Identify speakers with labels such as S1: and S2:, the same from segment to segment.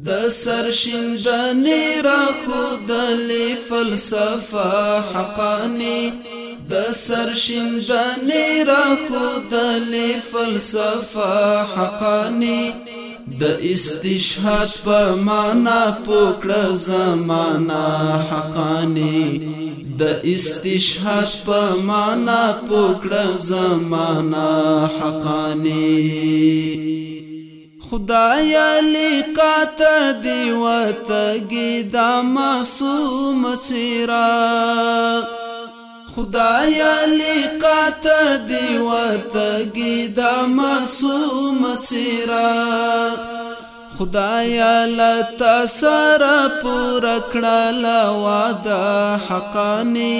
S1: د سرشندنی را خودلی فلسفه حقانی د سرشندنی را خودلی فلسفه حقانی د استشهاد په معنا پوکړه زمانہ حقانی د استشهاد په معنا پوکړه زمانہ حقانی خدایا لقات دی وتګی دا معصوم سرا خدایا لقات دی وتګی دا معصوم سرا خدایا لتا سره پور کړه لا وعده حقانی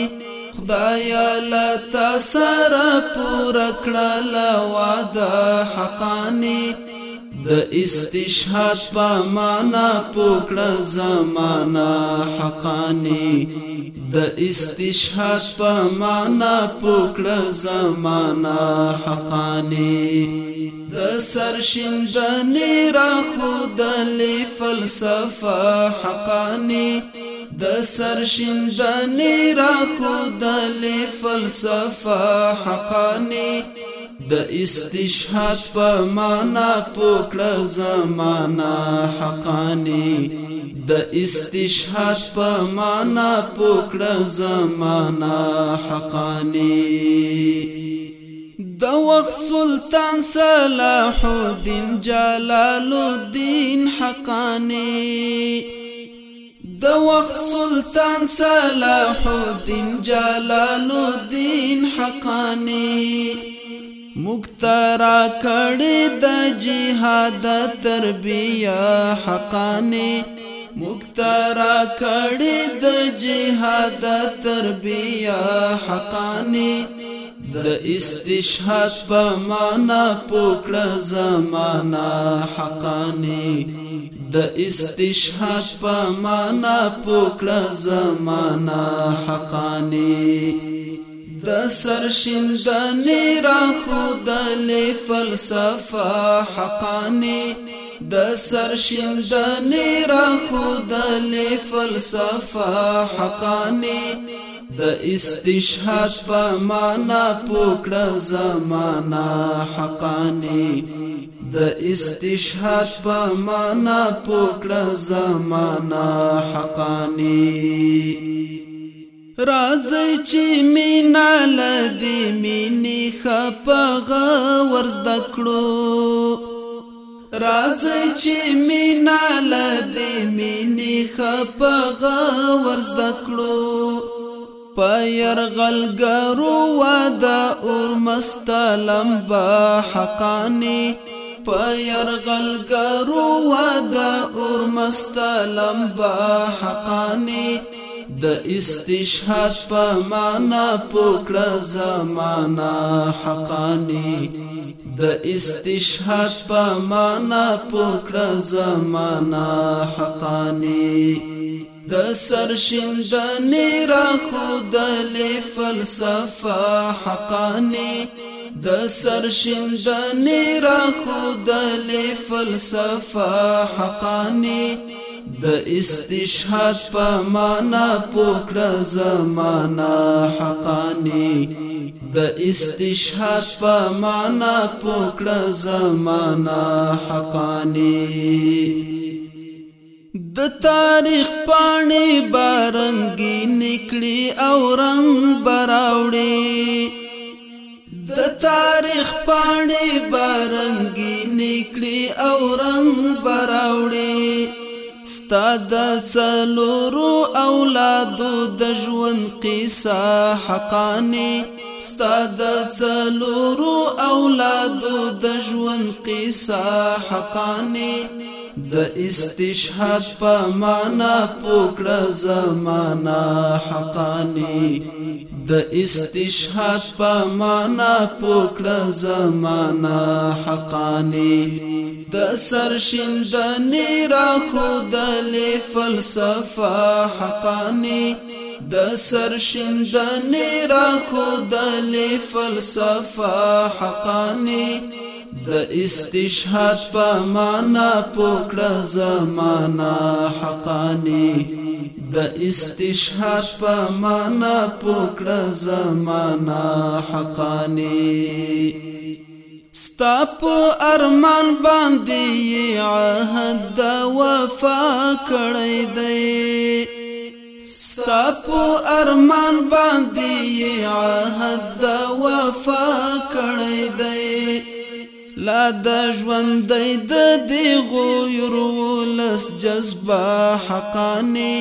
S1: خدایا لتا سره پور کړه لا وعده حقانی د استشهاد په معنا پوکړه زمانہ حقانی د استشهاد په معنا پوکړه زمانہ حقانی د سرشندنی را خودلې فلسفه حقانی د سرشندنی را خودلې فلسفه حقانی د استشهاد په معنا پوکړه زمانہ حقانی د استشهاد په معنا پوکړه زمانہ حقانی د وخت سلطان صلاح الدین جلال الدین حقانی د وخت سلطان صلاح الدین جلال الدین حقانی مخترا کړي د جهاد تربیه حقانی مخترا کړي د جهاد تربیه حقانی د استشهاد په معنا پوکړه زمانہ حقانی د استشهاد په معنا پوکړه زمانہ حقانی د سرشندنی را خودلې فلسفه حقانی د سرشندنی را خودلې فلسفه حقانی د استشهاد په معنا پوکړه زمانہ حقانی د استشهاد په معنا پوکړه زمانہ حقانی رازی چې مینا لدی مینی خپغه ورز دکړو رازی چې مینا لدی مینی خپغه ورز دکړو پایر غلګرو واده اور مستلم با حقانی پایر غلګرو واده اور مستلم با حقانی د استشهاد په معنا پوکړه زمانہ حقانی د استشهاد په معنا پوکړه زمانہ حقانی د سرشندنې را خودلې فلسفه حقانی د سرشندنې را خودلې فلسفه حقانی د استشهاد په معنا پوکړه زمانہ حقانی د استشهاد په معنا پوکړه زمانہ حقانی د تاریخ پاڼې بارنګي نکړي او رنگ براوړي د تاریخ پاڼې بارنګي نکړي او رنگ براوړي استاد د سلورو اولادو د ژوند قصه حقانی استاد د سلورو اولادو د ژوند قصه حقانی د استشهاد په معنا پوکړه زمانہ حقانی د استشهاد په معنا پوکړه زمانہ حقانی د سر شندنی را خودل فلسفه حقانی د سر شندنی را خودل فلسفه حقانی د استشهاد په معنا پوکړه زمانہ حقانی د استشهاد په معنا پوکړه زمانہ حقانی ستاپ ارمان باندې عهد د وفا کړی دی ستاپ ارمان باندې عهد د وفا کړی دی لا د ژوند د دغه یرو لس جذبه حقانی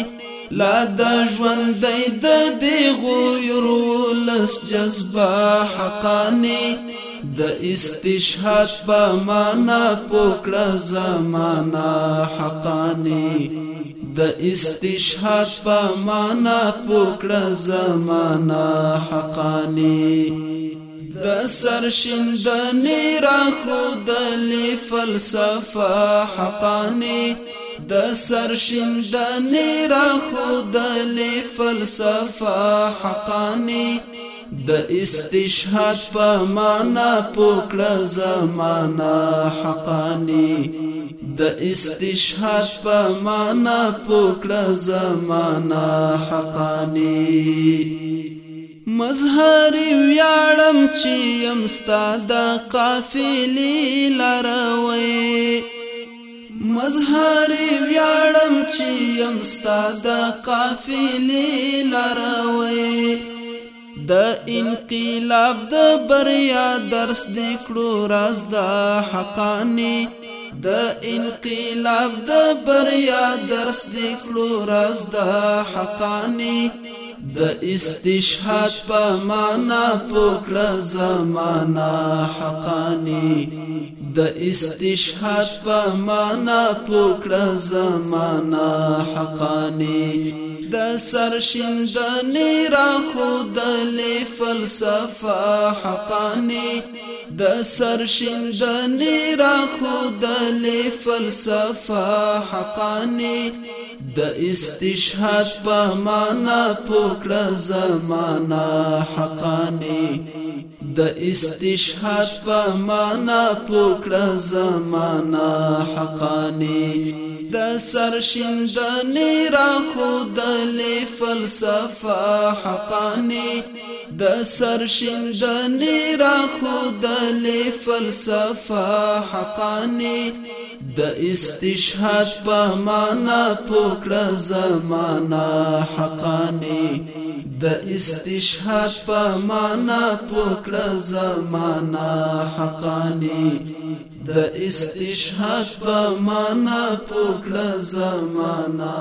S1: لا د ژوند د دې غویر ولس جذبه حقانی د استشهاد په معنا پوکړه زمانہ حقانی د استشهاد په معنا پوکړه زمانہ حقانی د سرشندنی را خو د فلسفه حقانی د سرشندنې را خودلې فلسفه حقانی د استشهاد په معنا پوکړه زمانہ حقانی د استشهاد په معنا پوکړه زمانہ حقانی مظهر ویاړم چې يم ستاد قافلې لروي مظهر ویاړم چې يم ستاد قافلې لروي د انقلاب د بریا درس دې کړو راز د حقانی د انقلاب د بریا درس دې کړو راز د حقانی د استشهاد په معنا پوکړه زمانہ حقانی د استشهاد په معنا پوکړه زمانہ حقانی د سرشندنی را خودلې فلسفه حقانی د سرشندنی را خودلې فلسفه حقانی د استشهاد په معنا پوکړه زمانہ حقانی د استشهاد په معنا پوکړه زمانہ حقانی د سرشندنی را خودلې فلسفه حقانی د سرشندنی را خودلې فلسفه حقانی د استشهاد په معنا پوکړه زمانہ حقانی د استشهاد په معنا پوکړه زمانہ حقانی د استشهاد په معنا پوکړه زمانہ